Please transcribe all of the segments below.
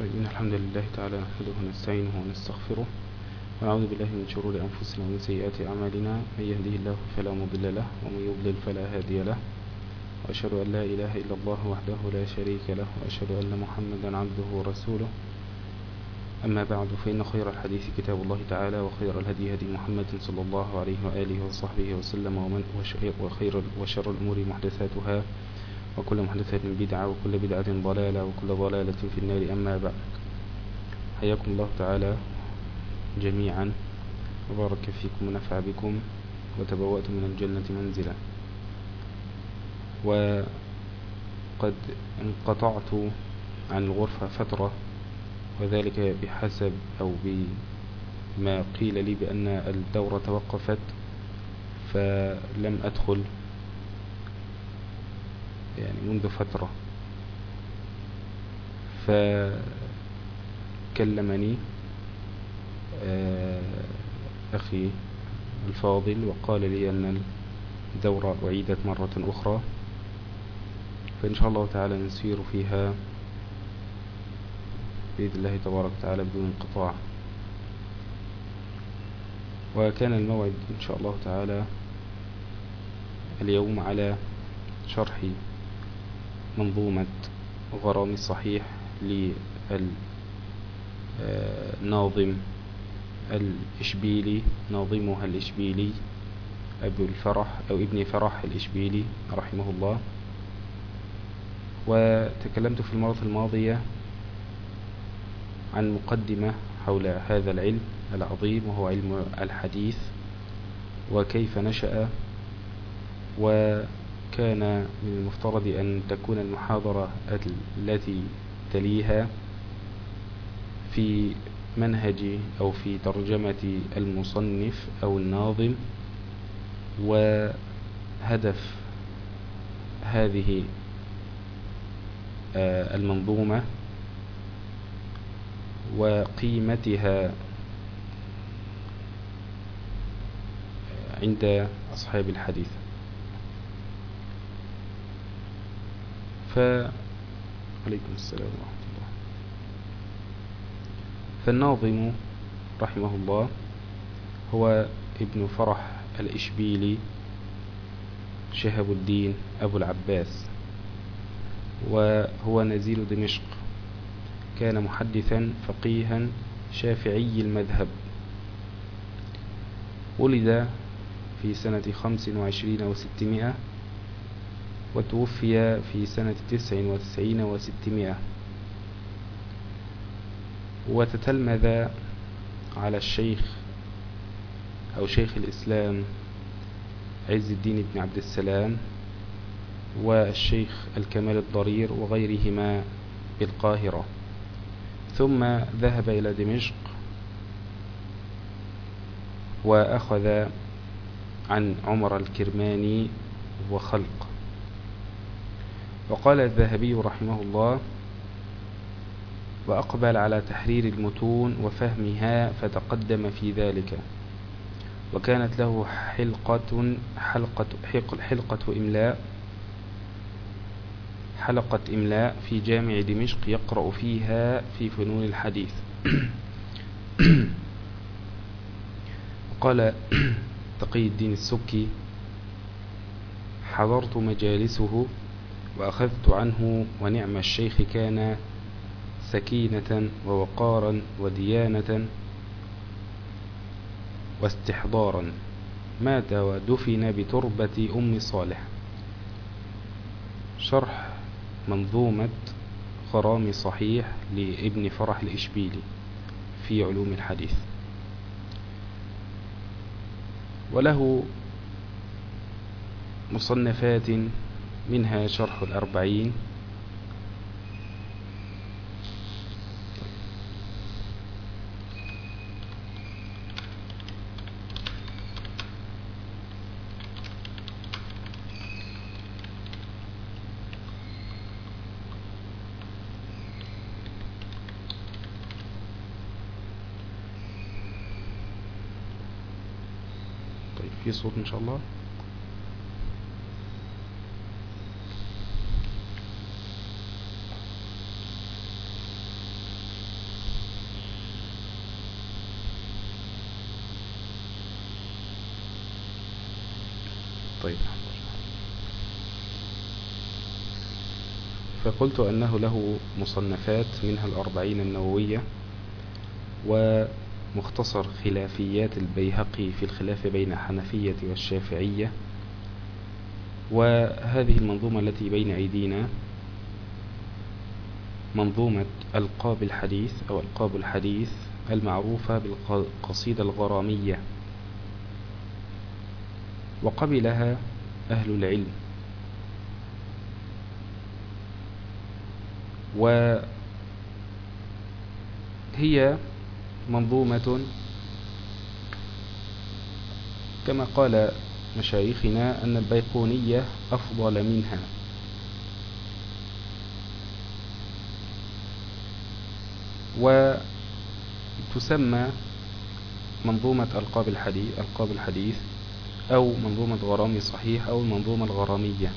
طيب إن الحمد لله تعالى نحمده ونستعينه ونستغفره ونعوذ بالله من شرور أنفسنا ومن سيئات أعمالنا. من يهده الله فلا مضل له ومن يضلل فلا هادي له. وأشهد أن لا إله إلا الله وحده لا شريك له وأشهد أن محمدا عبده ورسوله. أما بعد فإن خير الحديث كتاب الله تعالى وخير الهدي هدي محمد صلى الله عليه وآله وصحبه وسلم ومن وشر الأمور محدثاتها. وكل محدثات بدعة وكل بدعة ضلالة وكل ضلالة في النار. أما بعد حياكم الله تعالى جميعا. وبارك فيكم ونفع بكم وتبوأتم من الجنة منزلا. وقد انقطعت عن الغرفة فترة وذلك بحسب أو بما قيل لي بأن الدورة توقفت فلم أدخل. يعني منذ فترة. فكلمني أخي الفاضل وقال لي أن الدورة أعيدت مرة أخرى. فإن شاء الله تعالى نسير فيها بإذن الله تبارك وتعالى بدون انقطاع. وكان الموعد إن شاء الله تعالى اليوم على شرح منظومة غرام الصحيح للناظم الإشبيلي ناظمها الإشبيلي أبو الفرح أو ابن فرح الإشبيلي رحمه الله. وتكلمت في المرة الماضية عن مقدمة حول هذا العلم العظيم وهو علم الحديث وكيف نشأ وكان من المفترض أن تكون المحاضرة التي تليها في منهج أو في ترجمة المصنف أو الناظم وهدف هذه المنظومة وقيمتها عند أصحاب الحديث. فعليكم السلام ورحمة الله. فالناظم رحمه الله هو ابن فرح الإشبيلي شهب الدين أبو العباس وهو نزيل دمشق. كان محدثا فقيها شافعي المذهب. ولد في سنة خمس وعشرين وستمائة وتوفي في سنة تسع وتسعين وستمائة. وتتلمذ على الشيخ أو شيخ الإسلام عز الدين بن عبد السلام والشيخ الكمال الضرير وغيرهما بالقاهرة. ثم ذهب إلى دمشق وأخذ عن عمر الكرماني وخلق. وقال الذهبي رحمه الله وأقبل على تحرير المتون وفهمها فتقدم في ذلك. وكانت له حلقة حلقة حلقة إملاء حلقة إملاء في جامع دمشق يقرأ فيها في فنون الحديث. قال تقي الدين السكي حضرت مجالسه وأخذت عنه ونعم الشيخ كان سكينة ووقارا وديانة واستحضارا. مات ودفن بتربة أم صالح. شرح منظومة غرام صحيح لابن فرح الإشبيلي في علوم الحديث. وله مصنفات منها شرح الأربعين. طيب في صوت إن شاء الله طيب فقلت أنه له مصنفات منها الأربعين النووية ومختصر خلافيات البيهقي في الخلاف بين الحنفية والشافعية وهذه المنظومة التي بين أيدينا منظومة ألقاب الحديث أو ألقاب الحديث المعروفة بالقصيدة الغرامية وقبلها أهل العلم. وهي منظومة كما قال مشايخنا أن البيقونية أفضل منها. وتسمى منظومة ألقاب الحديث, ألقاب الحديث أو منظومة غرامي صحيح أو المنظومة الغرامية.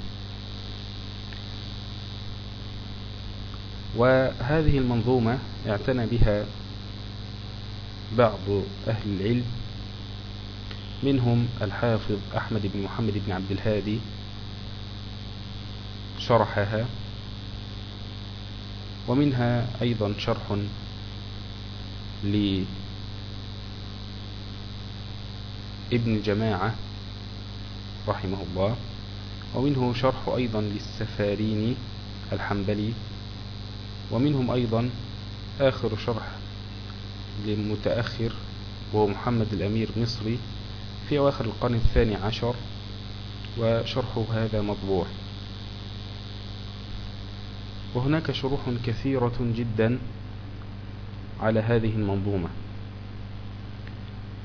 وهذه المنظومة اعتنى بها بعض أهل العلم منهم الحافظ أحمد بن محمد بن عبد الهادي شرحها ومنها أيضا شرح لابن جماعة رحمه الله ومنه شرح أيضا للسفاريني الحنبلي ومنهم أيضا آخر شرح للمتأخر وهو محمد الأمير مصري في أواخر القرن الثاني عشر وشرحه هذا مطبوع. وهناك شروح كثيرة جدا على هذه المنظومة.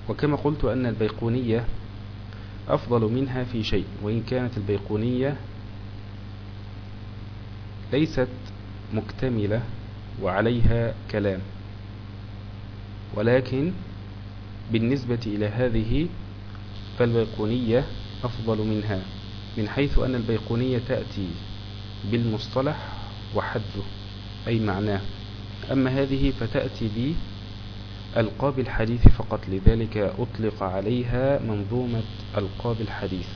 وكما قلت أن البيقونية أفضل منها في شيء وإن كانت البيقونية ليست مكتملة وعليها كلام. ولكن بالنسبة إلى هذه فالبيقونية أفضل منها من حيث أن البيقونية تأتي بالمصطلح وحده أي معناه. أما هذه فتأتي بألقاب الحديث فقط لذلك أطلق عليها منظومة ألقاب الحديث.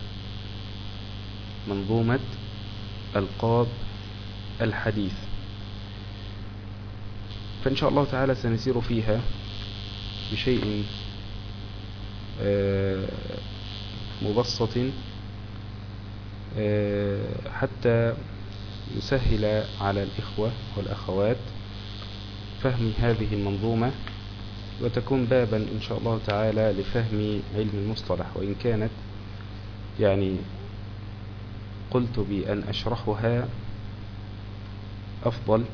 منظومة ألقاب الحديث. فإن شاء الله تعالى سنسير فيها بشيء آه، مبسط آه، حتى يسهل على الإخوة والأخوات فهم هذه المنظومة وتكون بابا إن شاء الله تعالى لفهم علم المصطلح. وإن كانت يعني قلت بأن أشرحها أفضل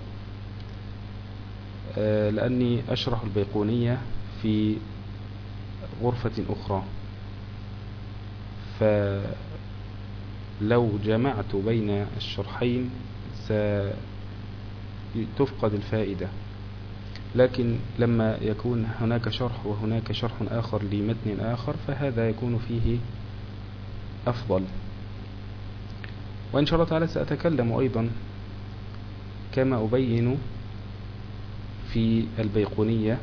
لأني أشرح البيقونية في غرفة أخرى. فلو جمعت بين الشرحين ستفقد الفائدة. لكن لما يكون هناك شرح وهناك شرح آخر لمتن آخر فهذا يكون فيه أفضل. وإن شاء الله تعالى سأتكلم أيضا كما أبين في البيقونية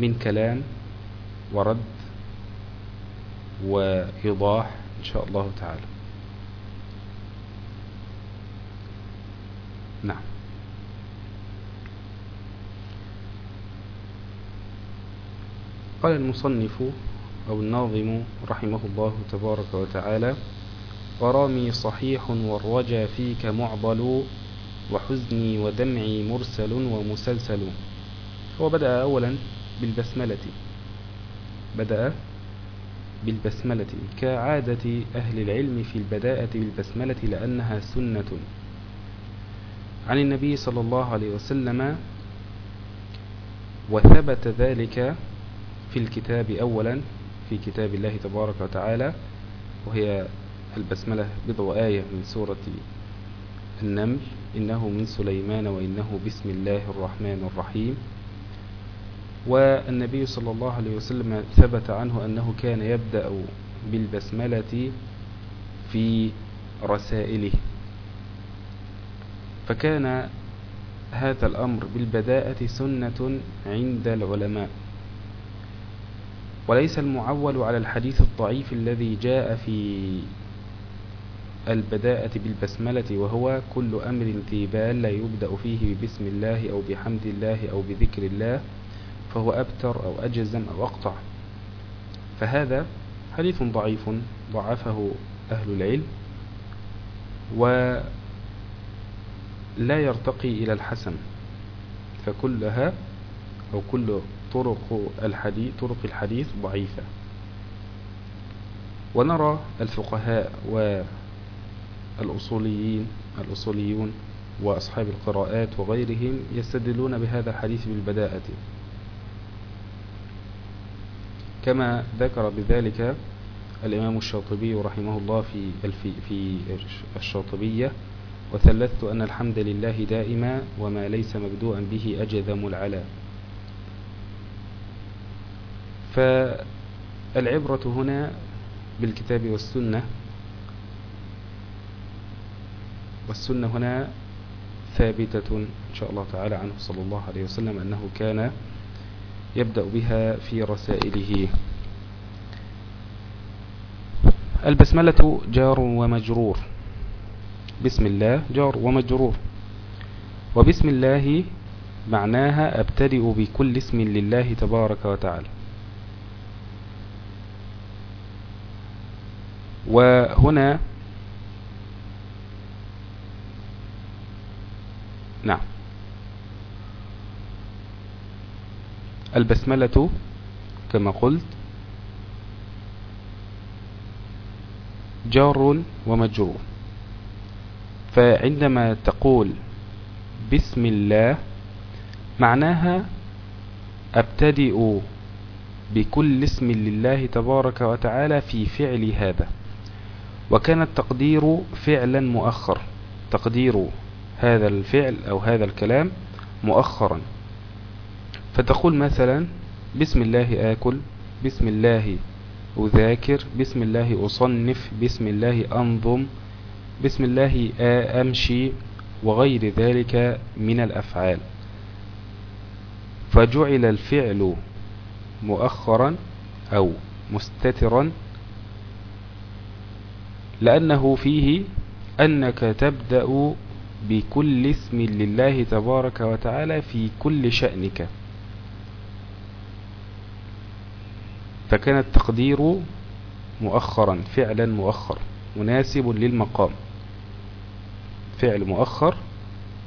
من كلام ورد وإيضاح إن شاء الله تعالى. نعم. قال المصنف أو الناظم رحمه الله تبارك وتعالى غرامي صحيح والرجا فيك معضل وحزني ودمعي مرسل ومسلسل. هو بدأ أولا بالبسملة. بدأ بالبسملة. كعادة أهل العلم في البداءة بالبسملة لأنها سنة. عن النبي صلى الله عليه وسلم وثبت ذلك في الكتاب أولا في كتاب الله تبارك وتعالى وهي البسملة بضع آية من سورة النمل إنه من سليمان وإنه بسم الله الرحمن الرحيم. والنبي صلى الله عليه وسلم ثبت عنه أنه كان يبدأ بالبسملة في رسائله. فكان هذا الأمر بالبداءة سنة عند العلماء. وليس المعول على الحديث الضعيف الذي جاء في البداءة بالبسملة وهو كل أمر ذي بال لا يبدأ فيه ببسم الله أو بحمد الله أو بذكر الله فهو أبتر أو أجزم أو أقطع. فهذا حديث ضعيف ضعفه أهل العلم ولا يرتقي إلى الحسن. فكلها أو كل طرق الحديث طرق الحديث ضعيفة. ونرى الفقهاء والأصوليين الأصوليون وأصحاب القراءات وغيرهم يستدلون بهذا الحديث بالبداءة. كما ذكر بذلك الإمام الشاطبي رحمه الله في في الشاطبية وثلثت أن الحمد لله دائما وما ليس مبدوءا به أجذم العلا فالعبرة هنا بالكتاب والسنة والسنة هنا ثابتة إن شاء الله تعالى عنه صلى الله عليه وسلم أنه كان يبدأ بها في رسائله. البسملة جار ومجرور. بسم الله جار ومجرور. وبسم الله معناها أبتدئ بكل اسم لله تبارك وتعالى. وهنا نعم. البسملة كما قلت جار ومجرور. فعندما تقول بسم الله معناها أبتدئ بكل اسم لله تبارك وتعالى في فعل هذا. وكان التقدير فعلا مؤخر. تقدير هذا الفعل أو هذا الكلام مؤخرا. فتقول مثلا بسم الله آكل بسم الله أذاكر بسم الله أصنف بسم الله أنظم بسم الله أمشي وغير ذلك من الأفعال. فجعل الفعل مؤخرا أو مستترا لأنه فيه أنك تبدأ بكل اسم لله تبارك وتعالى في كل شأنك. فكان التقدير مؤخرا فعلا مؤخر مناسب للمقام. فعل مؤخر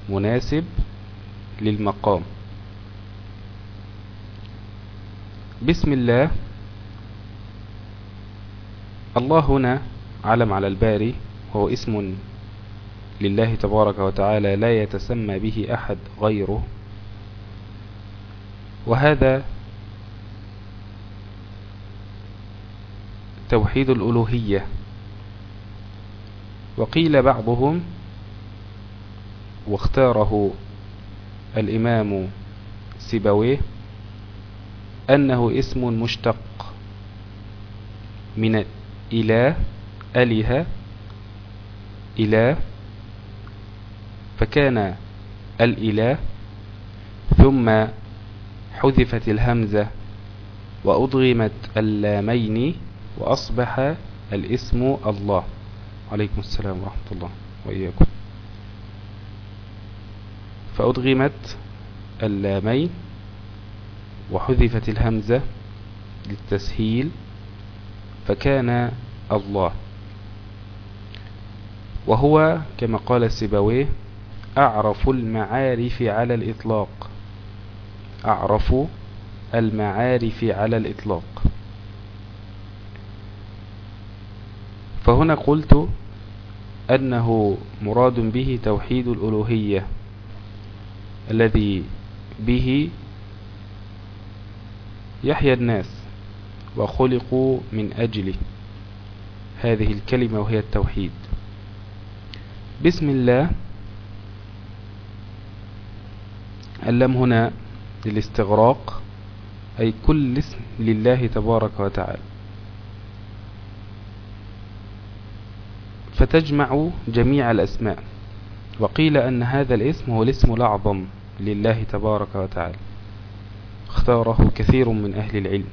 مناسب للمقام. بسم الله. الله هنا علم على الباري هو اسم لله تبارك وتعالى لا يتسمى به أحد غيره. وهذا توحيد الألوهية. وقيل بعضهم واختاره الإمام سيبويه أنه اسم مشتق من إله أله إله فكان الإله ثم حذفت الهمزة وأضغمت اللامين وأصبح الاسم الله. عليكم السلام ورحمة الله وإياكم. فأضغمت اللامين وحذفت الهمزة للتسهيل فكان الله. وهو كما قال السبويه أعرف المعارف على الإطلاق. أعرف المعارف على الإطلاق. فهنا قلت أنه مراد به توحيد الألوهية الذي به يحيى الناس وخلقوا من أجله هذه الكلمة وهي التوحيد. بسم الله. اللم هنا للاستغراق أي كل اسم لله تبارك وتعالى. فتجمع جميع الأسماء. وقيل أن هذا الاسم هو الاسم الأعظم لله تبارك وتعالى. اختاره كثير من أهل العلم.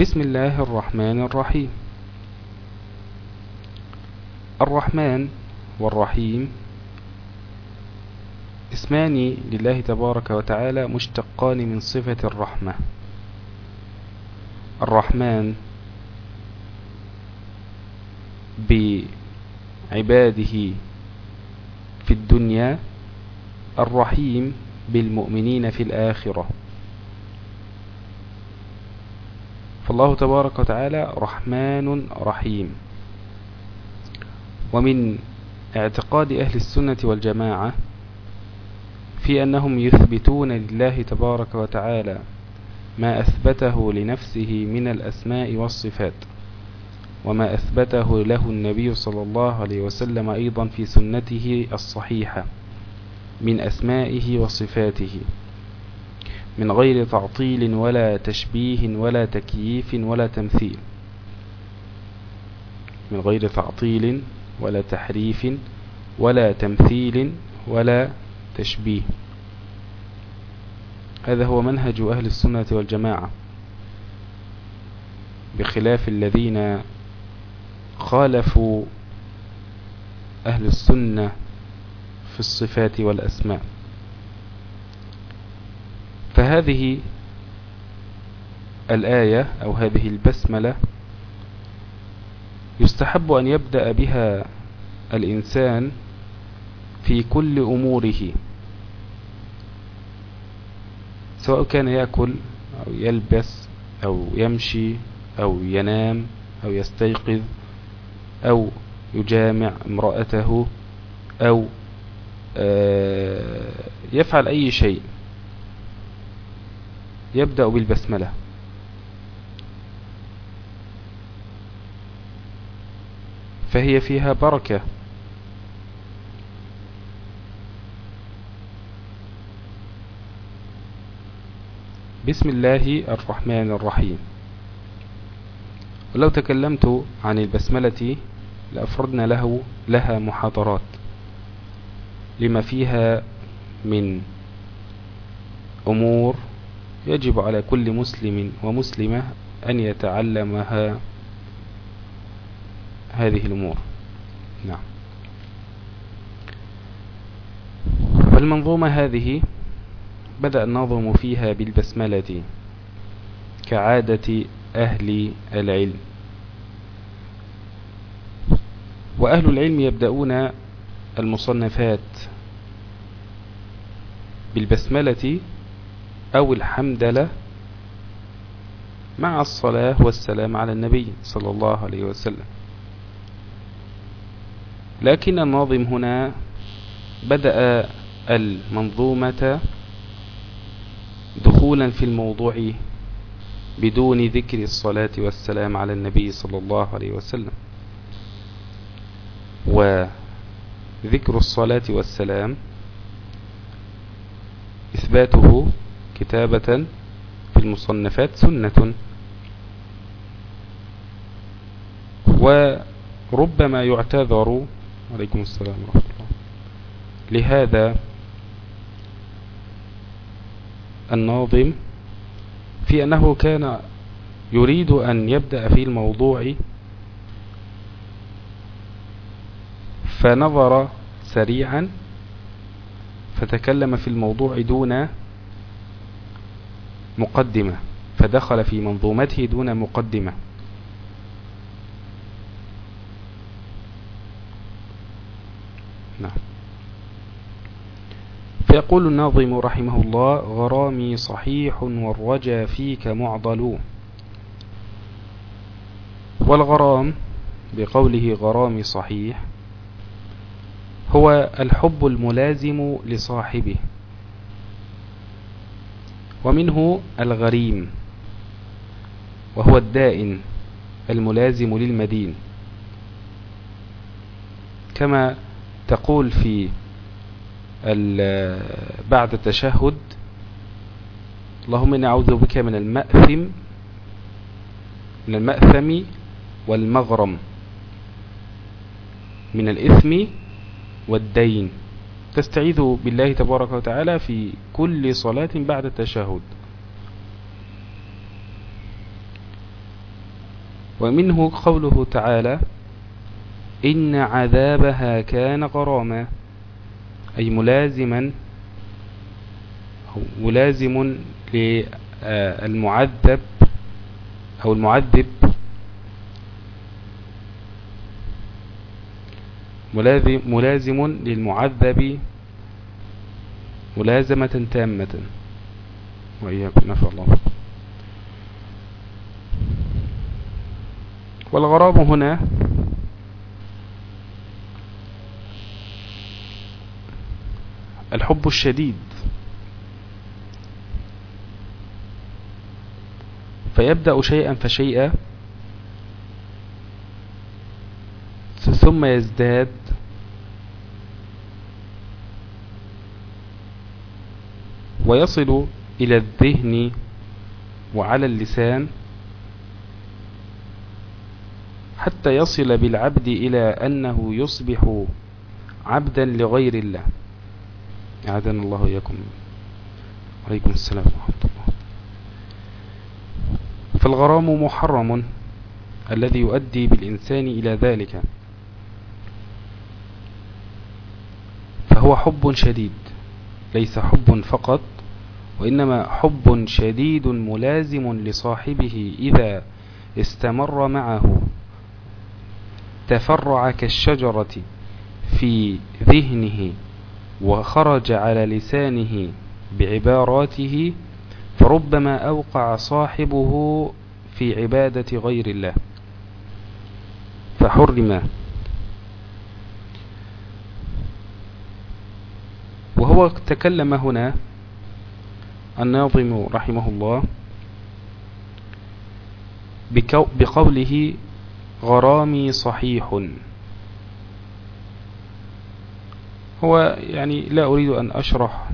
بسم الله الرحمن الرحيم. الرحمن والرحيم اسمان لله تبارك وتعالى مشتقان من صفة الرحمة. الرحمن بعباده في الدنيا الرحيم بالمؤمنين في الآخرة. فالله تبارك وتعالى رحمن رحيم. ومن اعتقاد أهل السنة والجماعة في أنهم يثبتون لله تبارك وتعالى ما أثبته لنفسه من الأسماء والصفات وما أثبته له النبي صلى الله عليه وسلم أيضا في سنته الصحيحة من أسمائه وصفاته من غير تعطيل ولا تشبيه ولا تكييف ولا تمثيل من غير تعطيل ولا تحريف ولا تمثيل ولا تشبيه. هذا هو منهج أهل السنة والجماعة بخلاف الذين خالفوا أهل السنة في الصفات والأسماء. فهذه الآية أو هذه البسملة يستحب أن يبدأ بها الإنسان في كل أموره. سواء كان يأكل أو يلبس أو يمشي أو ينام أو يستيقظ أو يجامع امرأته أو آه، يفعل أي شيء. يبدأ بالبسملة. فهي فيها بركة. بسم الله الرحمن الرحيم. ولو تكلمت عن البسملة لأفردنا له لها محاضرات لما فيها من أمور يجب على كل مسلم ومسلمة أن يتعلمها هذه الأمور. نعم. والمنظومة هذه بدأ النظم فيها بالبسملة كعادة أهل العلم. وأهل العلم يبدأون المصنفات بالبسملة أو الحمدلة مع الصلاة والسلام على النبي صلى الله عليه وسلم. لكن الناظم هنا بدأ المنظومة دخولا في الموضوع بدون ذكر الصلاة والسلام على النبي صلى الله عليه وسلم. وذكر الصلاة والسلام إثباته كتابة في المصنفات سنة. وربما يعتذر عليكم السلام ورحمة الله لهذا الناظم في أنه كان يريد أن يبدأ في الموضوع فنظر سريعا فتكلم في الموضوع دون مقدمة فدخل في منظومته دون مقدمة نعم فيقول الناظم رحمه الله غرامي صحيح والرجا فيك معضل. والغرام بقوله غرامي صحيح هو الحب الملازم لصاحبه ومنه الغريم وهو الدائن الملازم للمدين. كما تقول في بعد التشهد. اللهم إني أعوذ بك من المأثم من المأثم والمغرم من الإثم والدين. تستعيذ بالله تبارك وتعالى في كل صلاة بعد التشهد. ومنه قوله تعالى إن عذابها كان غراما. أي ملازما ملازم للمعذب أو المعذب ملازم للمعذب ملازمة تامة. وإياكم نفع الله. والغراب هنا الحب الشديد. فيبدأ شيئا فشيئا ثم يزداد. ويصل إلى الذهن وعلى اللسان حتى يصل بالعبد إلى أنه يصبح عبدا لغير الله. أعاذنا الله إياكم عليكم السلام ورحمة الله. فالغرام محرم الذي يؤدي بالإنسان إلى ذلك. فهو حب شديد ليس حب فقط وإنما حب شديد ملازم لصاحبه إذا استمر معه. تفرع كالشجرة في ذهنه. وخرج على لسانه بعباراته فربما أوقع صاحبه في عبادة غير الله. فحرم. وهو تكلم هنا الناظم رحمه الله بقوله غرامي صحيح. هو يعني لا أريد أن أشرح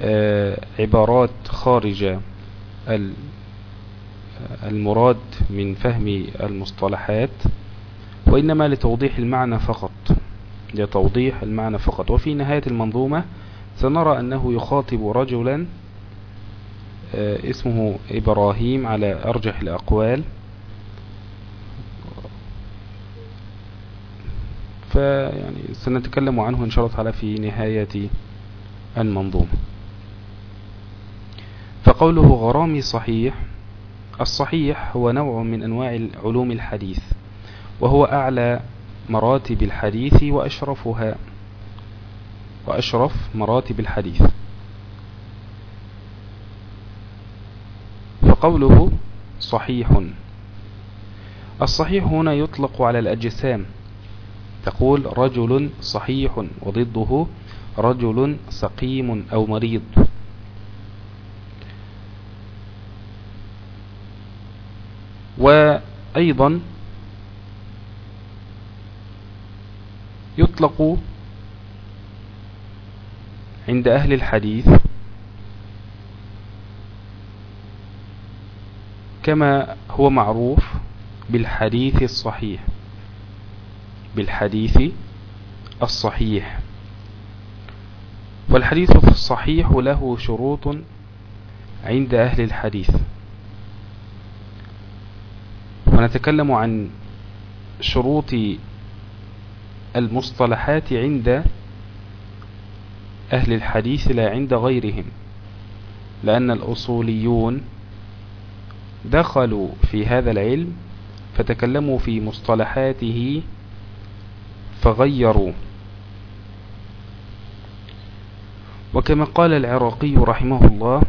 آه، عبارات خارج المراد من فهم المصطلحات وإنما لتوضيح المعنى فقط لتوضيح المعنى فقط. وفي نهاية المنظومة سنرى أنه يخاطب رجلا آه، اسمه إبراهيم على أرجح الأقوال. فيعني سنتكلم عنه إن شاء الله تعالى في نهاية المنظومة. فقوله غرامي صحيح الصحيح هو نوع من أنواع علوم الحديث وهو أعلى مراتب الحديث وأشرفها وأشرف مراتب الحديث. فقوله صحيح. الصحيح هنا يطلق على الأجسام تقول رجل صحيح وضده رجل سقيم أو مريض. وأيضا يطلق عند أهل الحديث كما هو معروف بالحديث الصحيح. بالحديث الصحيح. والحديث الصحيح له شروط عند أهل الحديث. ونتكلم عن شروط المصطلحات عند أهل الحديث لا عند غيرهم لأن الأصوليون دخلوا في هذا العلم فتكلموا في مصطلحاته فغيروا. وكما قال العراقي رحمه الله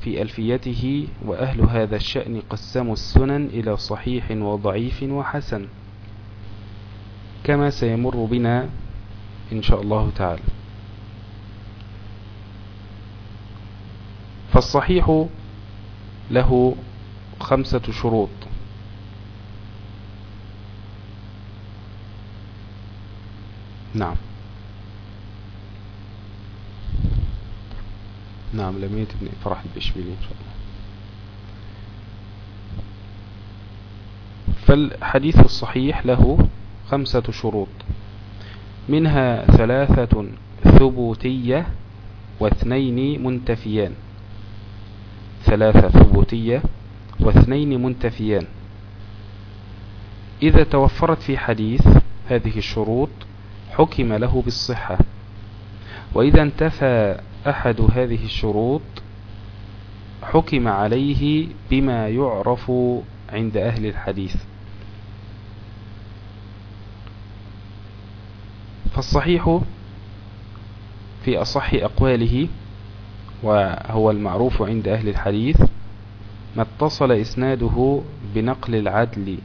في ألفيته وأهل هذا الشأن قسموا السنن إلى صحيح وضعيف وحسن كما سيمر بنا إن شاء الله تعالى. فالصحيح له خمسة شروط. نعم. نعم لمية بن فرح البشبيلي إن شاء الله. فالحديث الصحيح له خمسة شروط. منها ثلاثة ثبوتية واثنين منتفيان. ثلاثة ثبوتية واثنين منتفيان. إذا توفرت في حديث هذه الشروط حكم له بالصحة. وإذا انتفى أحد هذه الشروط حكم عليه بما يعرف عند أهل الحديث. فالصحيح في أصح أقواله وهو المعروف عند أهل الحديث ما اتصل إسناده بنقل العدل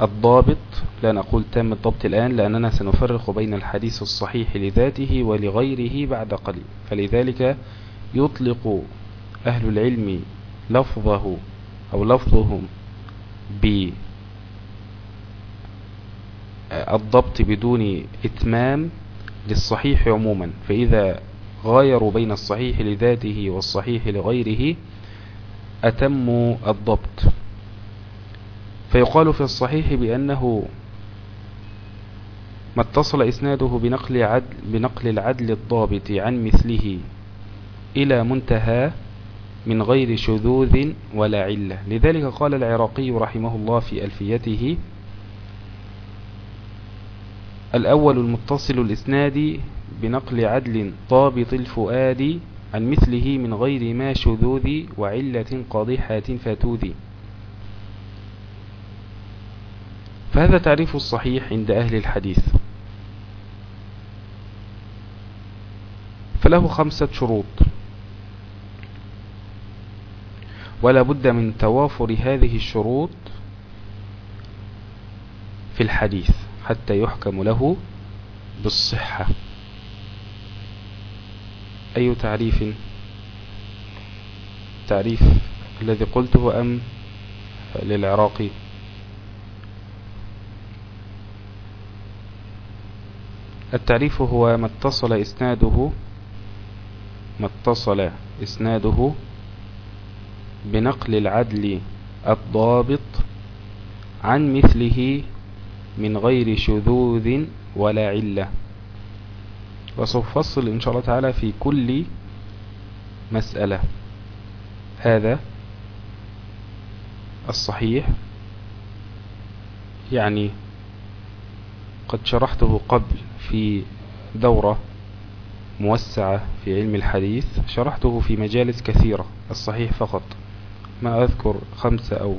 الضابط لا نقول تام الضبط الآن لأننا سنفرق بين الحديث الصحيح لذاته ولغيره بعد قليل. فلذلك يطلق أهل العلم لفظه أو لفظهم بالضبط بدون إتمام للصحيح عموما. فإذا غايروا بين الصحيح لذاته والصحيح لغيره أتموا الضبط. فيقال في الصحيح بأنه ما اتصل إسناده بنقل, عدل بنقل العدل الضابط عن مثله إلى منتهى من غير شذوذ ولا علة. لذلك قال العراقي رحمه الله في ألفيته الأول المتصل الإسناد بنقل عدل ضابط الفؤاد عن مثله من غير ما شذوذ وعلة قاضحة فتوذ فهذا تعريف الصحيح عند أهل الحديث. فله خمسة شروط. ولا بد من توافر هذه الشروط في الحديث حتى يحكم له بالصحة. أي تعريف؟ تعريف الذي قلته أم للعراقي؟ التعريف هو ما اتصل إسناده ما اتصل إسناده بنقل العدل الضابط عن مثله من غير شذوذ ولا علة. وسوف فصل إن شاء الله تعالى في كل مسألة. هذا الصحيح يعني قد شرحته قبل في دورة موسعة في علم الحديث شرحته في مجالس كثيرة الصحيح فقط. ما أذكر خمسة أو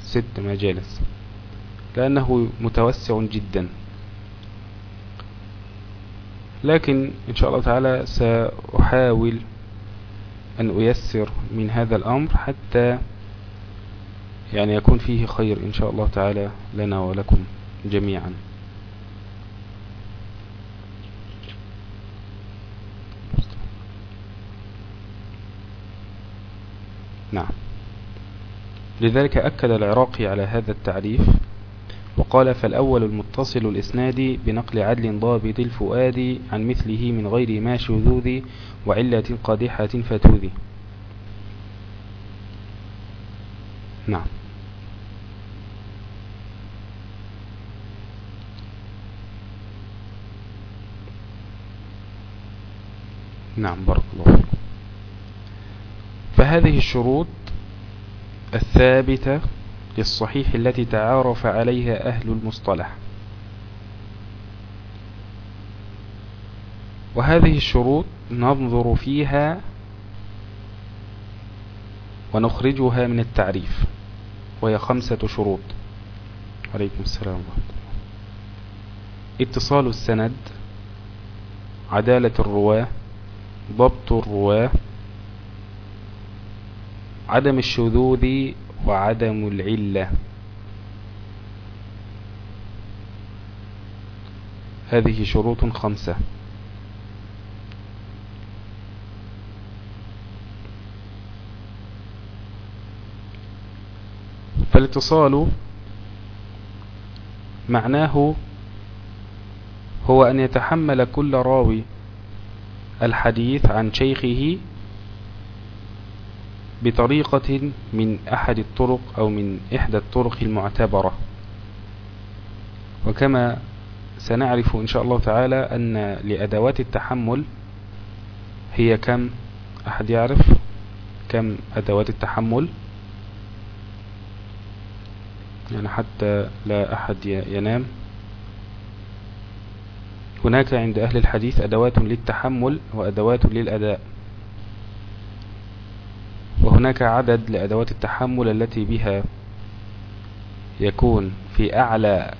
ست مجالس. لأنه متوسع جدا. لكن إن شاء الله تعالى سأحاول أن أيسر من هذا الأمر حتى يعني يكون فيه خير إن شاء الله تعالى لنا ولكم جميعا. نعم. لذلك أكد العراقي على هذا التعريف وقال فالأول المتصل الإسناد بنقل عدل ضابط الفؤاد عن مثله من غير ما شذوذ وعلة قادحة فتوذ. نعم. نعم بارك الله فيكم فهذه الشروط الثابتة للصحيح التي تعارف عليها أهل المصطلح. وهذه الشروط ننظر فيها ونخرجها من التعريف. وهي خمسة شروط. عليكم السلام ورحمة الله. اتصال السند عدالة الرواة ضبط الرواة عدم الشذوذ وعدم العلة. هذه شروط خمسة. فالاتصال معناه هو أن يتحمل كل راوي الحديث عن شيخه بطريقة من أحد الطرق أو من إحدى الطرق المعتبرة. وكما سنعرف إن شاء الله تعالى أن لأدوات التحمل هي كم؟ أحد يعرف كم أدوات التحمل؟ يعني حتى لا أحد ينام. هناك عند أهل الحديث أدوات للتحمل وأدوات للأداء. وهناك عدد لأدوات التحمل التي بها يكون في أعلى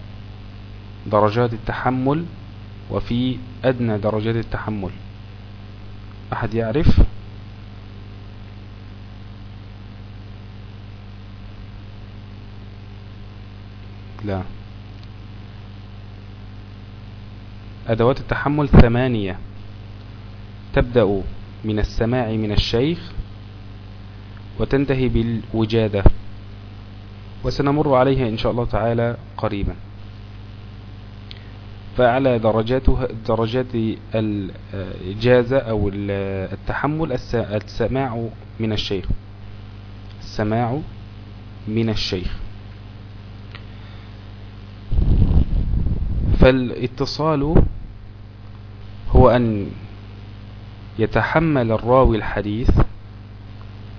درجات التحمل وفي أدنى درجات التحمل. أحد يعرف؟ لا. أدوات التحمل ثمانية. تبدأ من السماع من الشيخ وتنتهي بالوجادة. وسنمر عليها إن شاء الله تعالى قريبا. فأعلى درجاتها درجات الإجازة أو التحمل السماع من الشيخ. السماع من الشيخ. فالاتصال هو أن يتحمل الراوي الحديث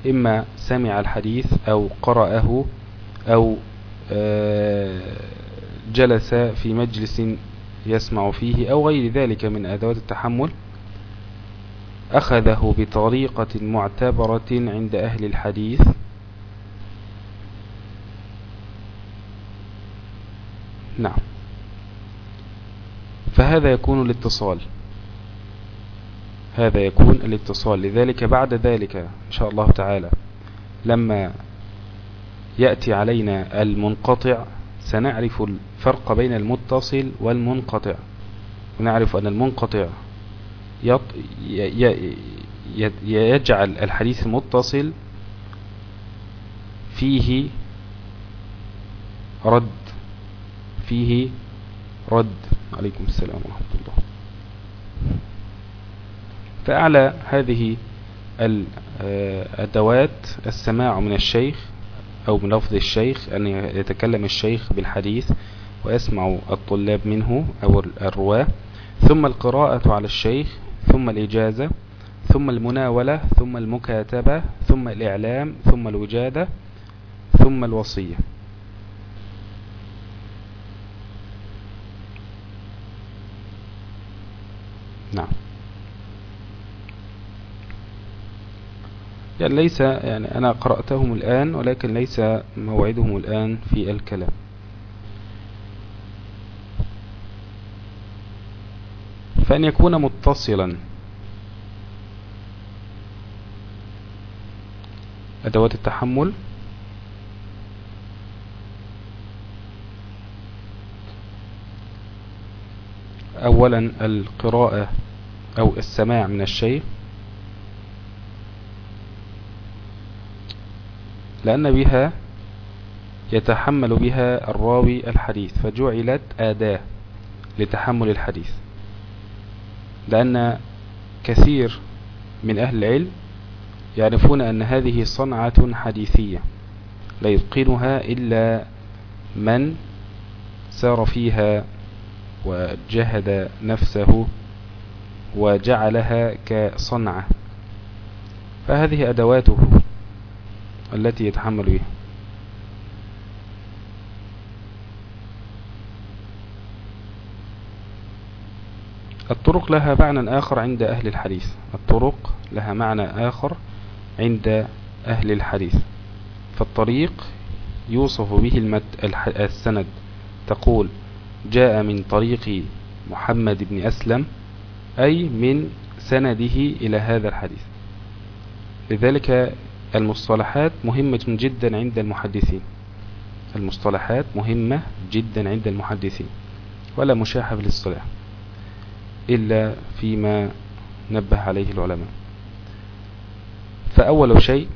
إما سمع الحديث أو قرأه أو آه، جلس في مجلس يسمع فيه أو غير ذلك من أدوات التحمل أخذه بطريقة معتبرة عند أهل الحديث. نعم. فهذا يكون الاتصال. هذا يكون الاتصال. لذلك بعد ذلك إن شاء الله تعالى لما يأتي علينا المنقطع سنعرف الفرق بين المتصل والمنقطع. ونعرف أن المنقطع يجعل الحديث المتصل فيه رد فيه رد. عليكم السلام ورحمة الله. فأعلى هذه الأدوات السماع من الشيخ أو من لفظ الشيخ أن يتكلم الشيخ بالحديث ويسمع الطلاب منه أو الرواة. ثم القراءة على الشيخ ثم الإجازة ثم المناولة ثم المكاتبة ثم الإعلام ثم الوجادة ثم الوصية. نعم. يعني ليس يعني أنا قرأتهم الآن ولكن ليس موعدهم الآن في الكلام. فأن يكون متصلا. أدوات التحمل. أولا القراءة أو السماع من الشيخ لأن بها يتحمل بها الراوي الحديث فجعلت آداة لتحمل الحديث. لأن كثير من أهل العلم يعرفون أن هذه صنعة حديثية لا يتقنها إلا من سار فيها وجهد نفسه وجعلها كصنعة. فهذه أدواته التي يتحمل بها. الطرق لها معنى آخر عند أهل الحديث. الطرق لها معنى آخر عند أهل الحديث. فالطريق يوصف به السند. تقول جاء من طريق محمد بن أسلم أي من سنده إلى هذا الحديث. لذلك المصطلحات مهمة جدا عند المحدثين. المصطلحات مهمة جدا عند المحدثين. ولا مشاحة في الاصطلاح. إلا فيما نبه عليه العلماء. فأول شيء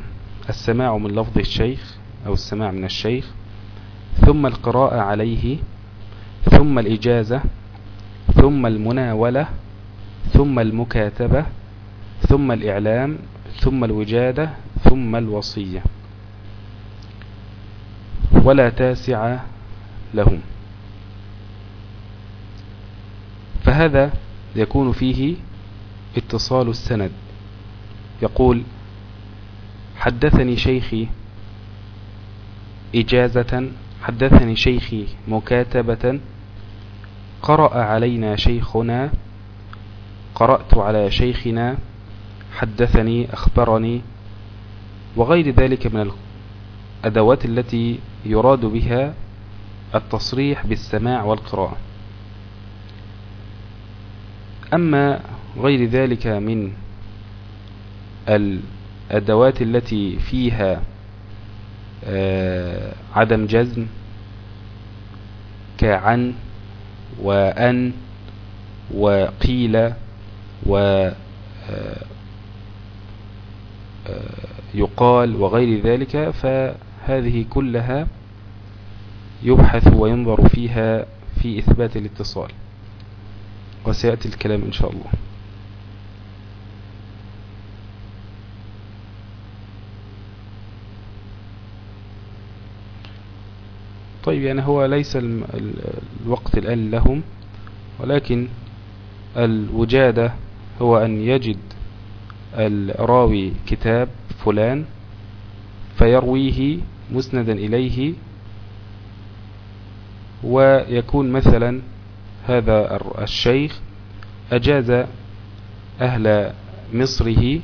السماع من لفظ الشيخ أو السماع من الشيخ ثم القراءة عليه ثم الإجازة ثم المناولة ثم المكاتبة ثم الإعلام ثم الوجادة ثم الوصية. ولا تاسع لهم. فهذا يكون فيه اتصال السند. يقول حدثني شيخي إجازة حدثني شيخي مكاتبة قرأ علينا شيخنا قرأت على شيخنا حدثني أخبرني وغير ذلك من الأدوات التي يراد بها التصريح بالسماع والقراءة. أما غير ذلك من الأدوات التي فيها آه، عدم جزم كعن وأن وقيل و آه، يقال وغير ذلك فهذه كلها يبحث وينظر فيها في إثبات الاتصال. وسيأتي الكلام إن شاء الله. طيب يعني هو ليس الوقت الآن لهم ولكن الوجادة هو أن يجد الراوي كتاب فلان فيرويه مسندا إليه ويكون مثلا هذا الشيخ أجاز أهل مصره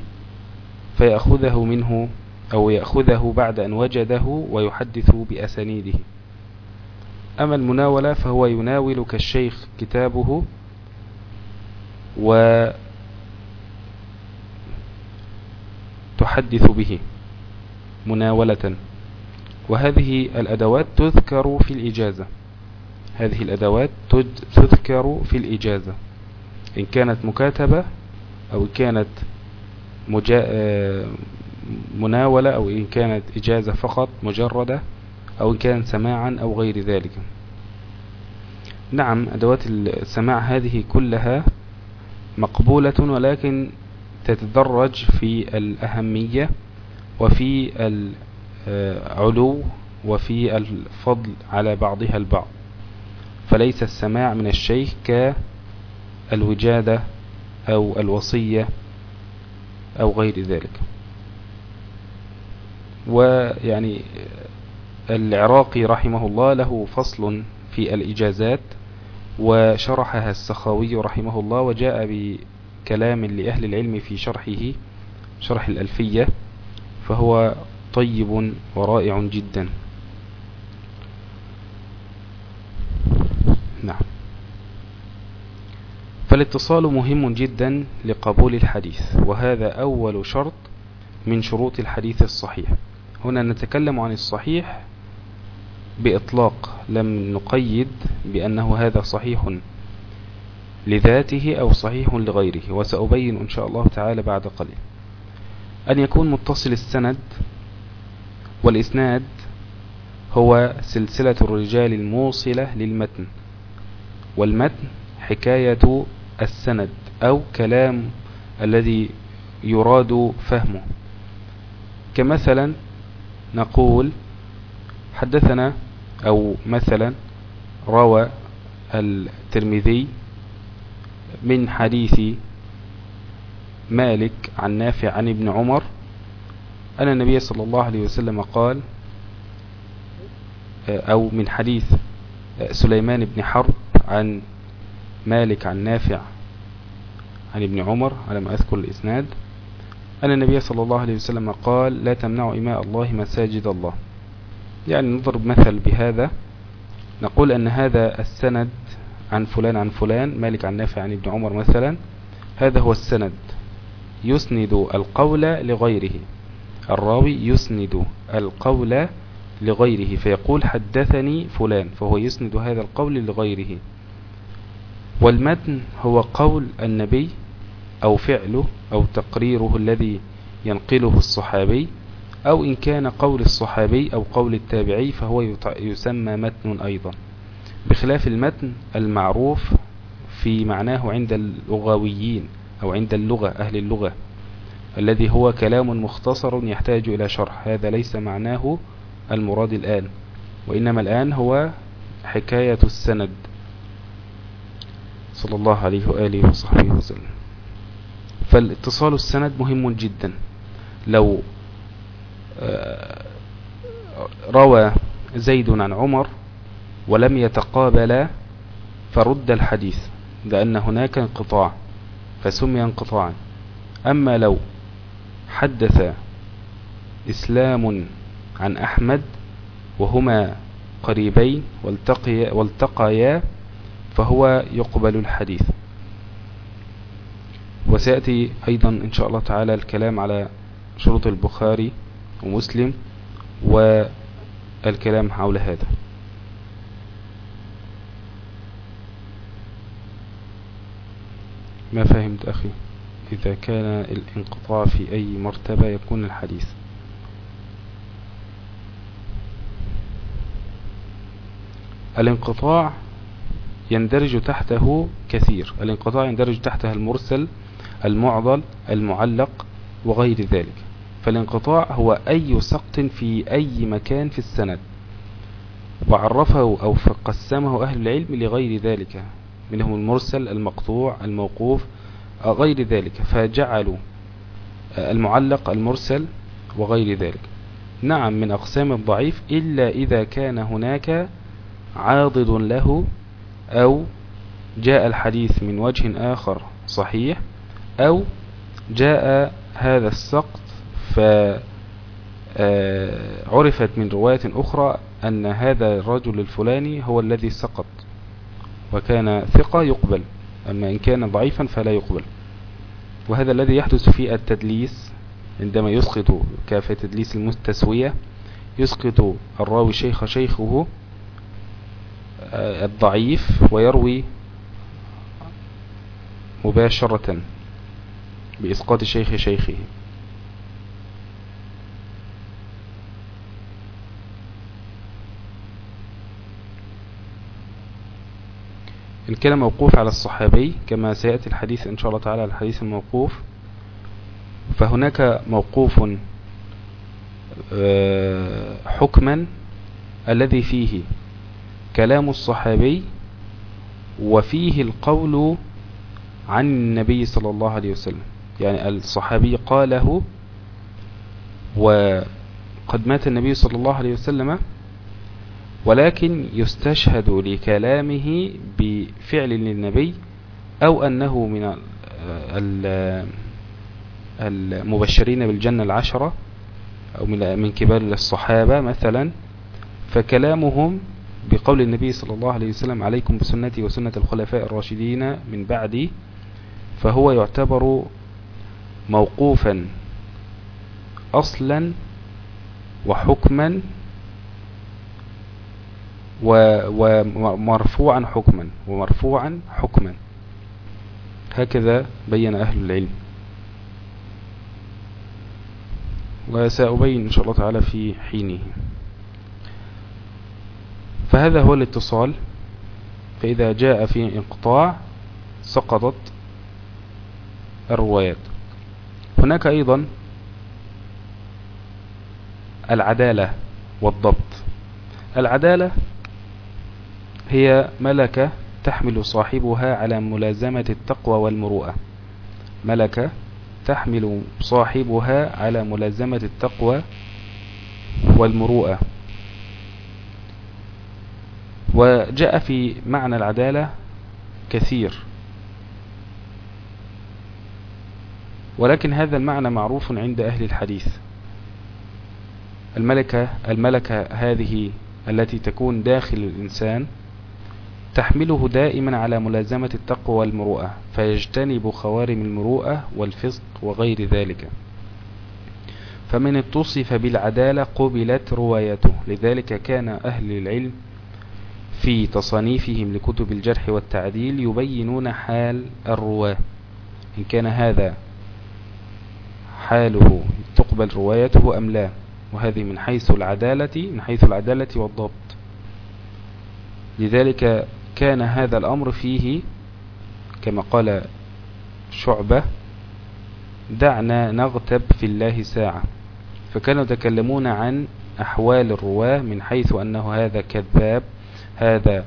فيأخذه منه أو يأخذه بعد أن وجده ويحدث بأسانيده. أما المناولة فهو يناول كالشيخ كتابه و تحدث به مناولة. وهذه الأدوات تذكر في الإجازة. هذه الأدوات تذكر في الإجازة. إن كانت مكاتبة أو إن كانت مناولة أو إن كانت إجازة فقط مجردة أو إن كان سماعا أو غير ذلك. نعم أدوات السماع هذه كلها مقبولة ولكن تتدرج في الأهمية وفي العلو وفي الفضل على بعضها البعض. فليس السماع من الشيخ كالوجادة أو الوصية أو غير ذلك. ويعني العراقي رحمه الله له فصل في الإجازات وشرحها السخاوي رحمه الله وجاء بكلام لأهل العلم في شرحه شرح الألفية فهو طيب ورائع جدا. نعم. فالاتصال مهم جدا لقبول الحديث وهذا أول شرط من شروط الحديث الصحيح. هنا نتكلم عن الصحيح بإطلاق لم نقيد بأنه هذا صحيح. لذاته أو صحيح لغيره وسأبين إن شاء الله تعالى بعد قليل. أن يكون متصل السند والإسناد هو سلسلة الرجال الموصلة للمتن والمتن حكاية السند أو كلام الذي يراد فهمه. كمثلا نقول حدثنا أو مثلا روى الترمذي من حديث مالك عن نافع عن ابن عمر أن النبي صلى الله عليه وسلم قال أو من حديث سليمان بن حرب عن مالك عن نافع عن ابن عمر على ما أذكر الإسناد أن النبي صلى الله عليه وسلم قال لا تمنعوا إماء الله مساجد الله. يعني نضرب مثل بهذا نقول أن هذا السند عن فلان عن فلان مالك عن نافع عن ابن عمر مثلا هذا هو السند. يسند القول لغيره. الراوي يسند القول لغيره فيقول حدثني فلان فهو يسند هذا القول لغيره. والمتن هو قول النبي أو فعله أو تقريره الذي ينقله الصحابي أو إن كان قول الصحابي أو قول التابعي فهو يسمى متن أيضا. بخلاف المتن المعروف في معناه عند اللغويين أو عند اللغة أهل اللغة الذي هو كلام مختصر يحتاج إلى شرح. هذا ليس معناه المراد الآن وإنما الآن هو حكاية السند. صلى الله عليه وآله وصحبه وسلم. فالاتصال السند مهم جدا. لو آه، روى زيد عن عمر ولم يتقابلا فرد الحديث لأن هناك انقطاع فسمي انقطاعا. أما لو حدث إسلام عن أحمد وهما قريبين والتقيا, والتقيا فهو يقبل الحديث. وسيأتي أيضا إن شاء الله تعالى الكلام على شروط البخاري ومسلم والكلام حول هذا. ما فهمت أخي؟ إذا كان الانقطاع في أي مرتبة يكون الحديث. الانقطاع يندرج تحته كثير. الانقطاع يندرج تحته المرسل المعضل المعلق وغير ذلك. فالانقطاع هو أي سقط في أي مكان في السند. وعرفه أو قسمه أهل العلم لغير ذلك. منهم المرسل المقطوع الموقوف غير ذلك. فجعلوا المعلق المرسل وغير ذلك. نعم من أقسام الضعيف إلا إذا كان هناك عاضد له أو جاء الحديث من وجه آخر صحيح أو جاء هذا السقط فعرفت من رواية أخرى أن هذا الرجل الفلاني هو الذي سقط. وكان ثقة يقبل. أما إن كان ضعيفا فلا يقبل. وهذا الذي يحدث في التدليس عندما يسقط كافة تدليس المستسوية يسقط الراوي شيخ شيخه الضعيف ويروي مباشرة بإسقاط شيخ شيخه. كان موقوف على الصحابي كما سيأتي الحديث إن شاء الله تعالى الحديث الموقوف. فهناك موقوف آه، حكما الذي فيه كلام الصحابي وفيه القول عن النبي صلى الله عليه وسلم. يعني الصحابي قاله وقد مات النبي صلى الله عليه وسلم ولكن يستشهد لكلامه بفعل للنبي أو أنه من المبشرين بالجنة العشرة أو من كبار الصحابة مثلا فكلامهم بقول النبي صلى الله عليه وسلم عليكم بسنتي وسنة الخلفاء الراشدين من بعدي فهو يعتبر موقوفا أصلا وحكما ومرفوعا حكما ومرفوعا حكما. هكذا بين أهل العلم. وسأبين إن شاء الله تعالى في حينه. فهذا هو الاتصال. فإذا جاء في انقطاع سقطت الروايات. هناك أيضا العدالة والضبط. العدالة هي ملكة تحمل صاحبها على ملازمة التقوى والمروءة. ملكة تحمل صاحبها على ملازمة التقوى والمروءة. وجاء في معنى العدالة كثير. ولكن هذا المعنى معروف عند أهل الحديث. الملكة, الملكة هذه التي تكون داخل الإنسان تحمله دائما على ملازمة التقوى والمروءة فيجتنب خوارم المروءة والفسق وغير ذلك. فمن اتصف بالعدالة قبلت روايته. لذلك كان أهل العلم في تصانيفهم لكتب الجرح والتعديل يبينون حال الرواة. إن كان هذا حاله تقبل روايته أم لا؟ وهذه من حيث العدالة من حيث العدالة والضبط. لذلك كان هذا الأمر فيه كما قال شعبة دعنا نغتب في الله ساعة. فكانوا يتكلمون عن أحوال الرواة من حيث أنه هذا كذاب هذا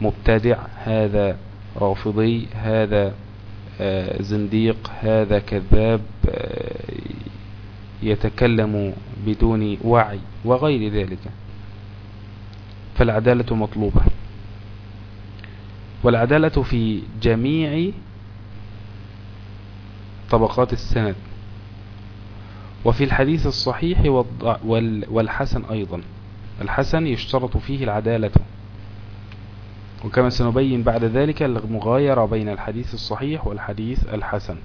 مبتدع هذا رافضي هذا آه، زنديق هذا كذاب آه، يتكلم بدون وعي وغير ذلك. فالعدالة مطلوبة. والعدالة في جميع طبقات السند. وفي الحديث الصحيح والحسن أيضا. الحسن يشترط فيه العدالة. وكما سنبين بعد ذلك المغايرة بين الحديث الصحيح والحديث الحسن.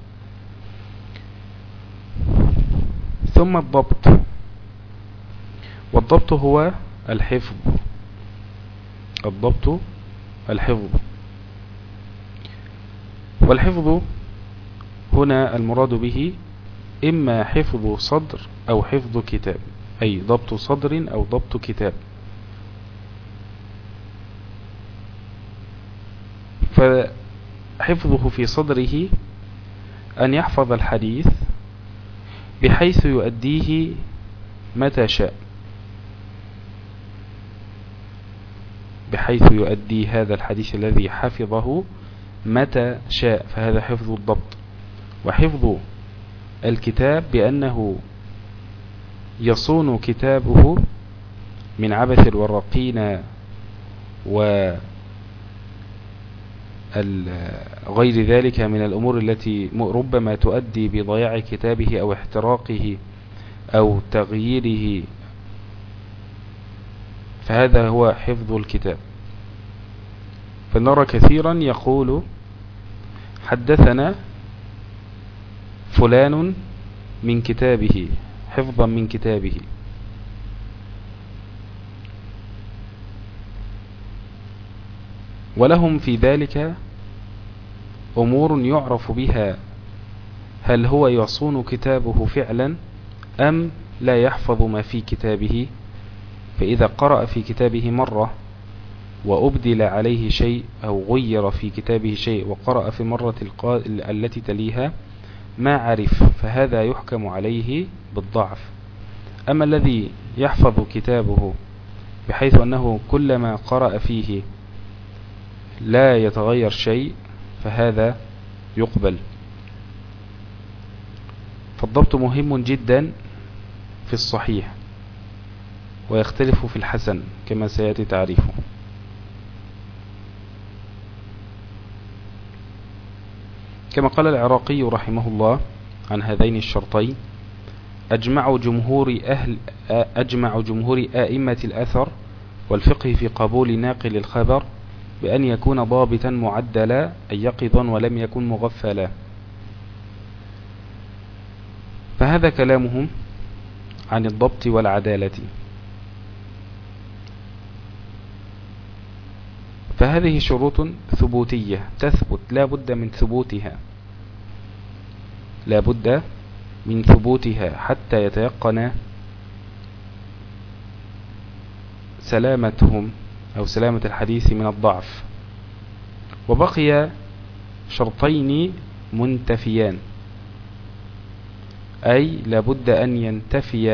ثم الضبط. والضبط هو الحفظ. الضبط الحفظ. والحفظ هنا المراد به إما حفظ صدر أو حفظ كتاب أي ضبط صدر أو ضبط كتاب. فحفظه في صدره أن يحفظ الحديث بحيث يؤديه متى شاء. بحيث يؤدي هذا الحديث الذي حفظه متى شاء فهذا حفظ الضبط. وحفظ الكتاب بأنه يصون كتابه من عبث الورقين و غير ذلك من الأمور التي ربما تؤدي بضياع كتابه أو احتراقه أو تغييره. فهذا هو حفظ الكتاب. فنرى كثيرا يقول حدثنا فلان من كتابه حفظا من كتابه. ولهم في ذلك أمور يعرف بها هل هو يصون كتابه فعلا أم لا يحفظ ما في كتابه؟ فإذا قرأ في كتابه مرة وأبدل عليه شيء أو غير في كتابه شيء وقرأ في مرة التي تليها ما عرف فهذا يحكم عليه بالضعف. أما الذي يحفظ كتابه بحيث أنه كلما قرأ فيه لا يتغير شيء فهذا يقبل. فالضبط مهم جدا في الصحيح ويختلف في الحسن كما سيأتي تعريفه. كما قال العراقي رحمه الله عن هذين الشرطين أجمع جمهور أهل أجمع جمهور آئمة الأثر والفقه في قبول ناقل الخبر بأن يكون ضابطا معدلا أي يقظا ولم يكن مغفلا. فهذا كلامهم عن الضبط والعدالة. فهذه شروط ثبوتية تثبت لا بد من ثبوتها. لا بد من ثبوتها حتى يتيقن سلامتهم أو سلامة الحديث من الضعف. وبقي شرطين منتفيان. أي لابد أن ينتفي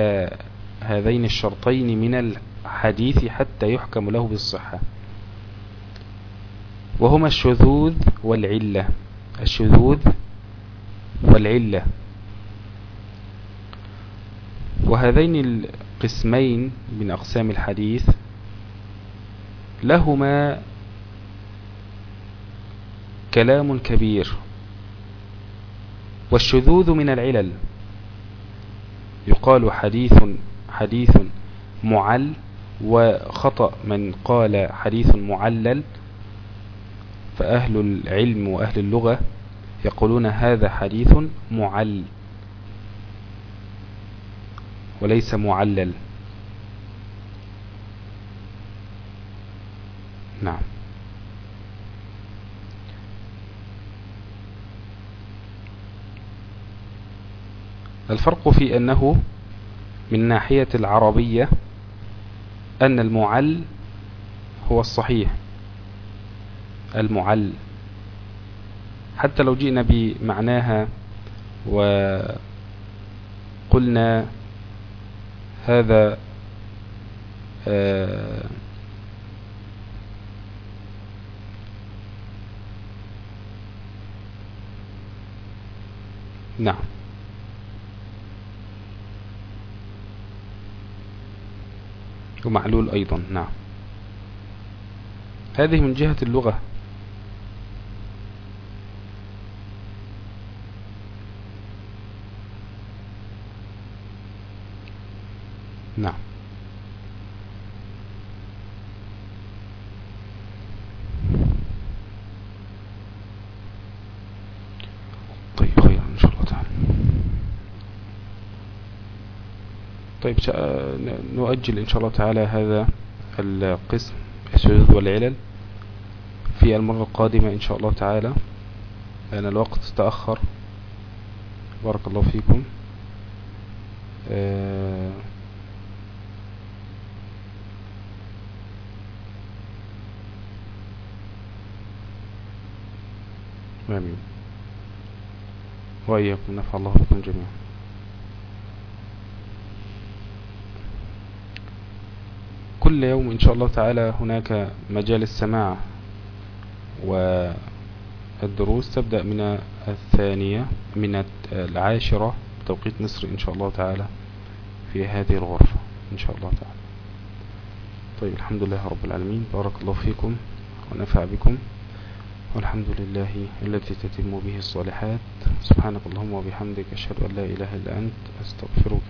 هذين الشرطين من الحديث حتى يحكم له بالصحة. وهما الشذوذ والعلة. الشذوذ والعلة. وهذين القسمين من أقسام الحديث لهما كلام كبير والشذوذ من العلل. يقال حديث حديث معل وخطأ من قال حديث معلل فأهل العلم وأهل اللغة يقولون هذا حديث معل. وليس معلل. نعم. الفرق في أنه من ناحية العربية أن المعل هو الصحيح. المعل. حتى لو جئنا بمعناها وقلنا هذا آه نعم. ومعلول أيضا نعم. هذه من جهة اللغة. نعم. طيب خير إن شاء الله تعالى. طيب نؤجل إن شاء الله تعالى هذا القسم الشذوذ والعلل في المرة القادمة إن شاء الله تعالى. لأن الوقت تأخر. بارك الله فيكم. آه آمين. وإياكم نفع الله بكم جميعا. كل يوم إن شاء الله تعالى هناك مجال السماع والدروس. تبدأ من الثانية من العاشرة توقيت مصر إن شاء الله تعالى في هذه الغرفة إن شاء الله تعالى. طيب الحمد لله رب العالمين. بارك الله فيكم ونفع بكم. والحمد لله الذي تتم به الصالحات. سبحانك اللهم وبحمدك أشهد أن لا إله إلا أنت أستغفرك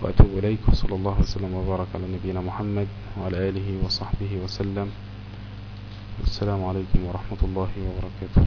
وأتوب إليك وصلى الله وسلم وبارك على نبينا محمد وعلى آله وصحبه وسلم. والسلام عليكم ورحمة الله وبركاته.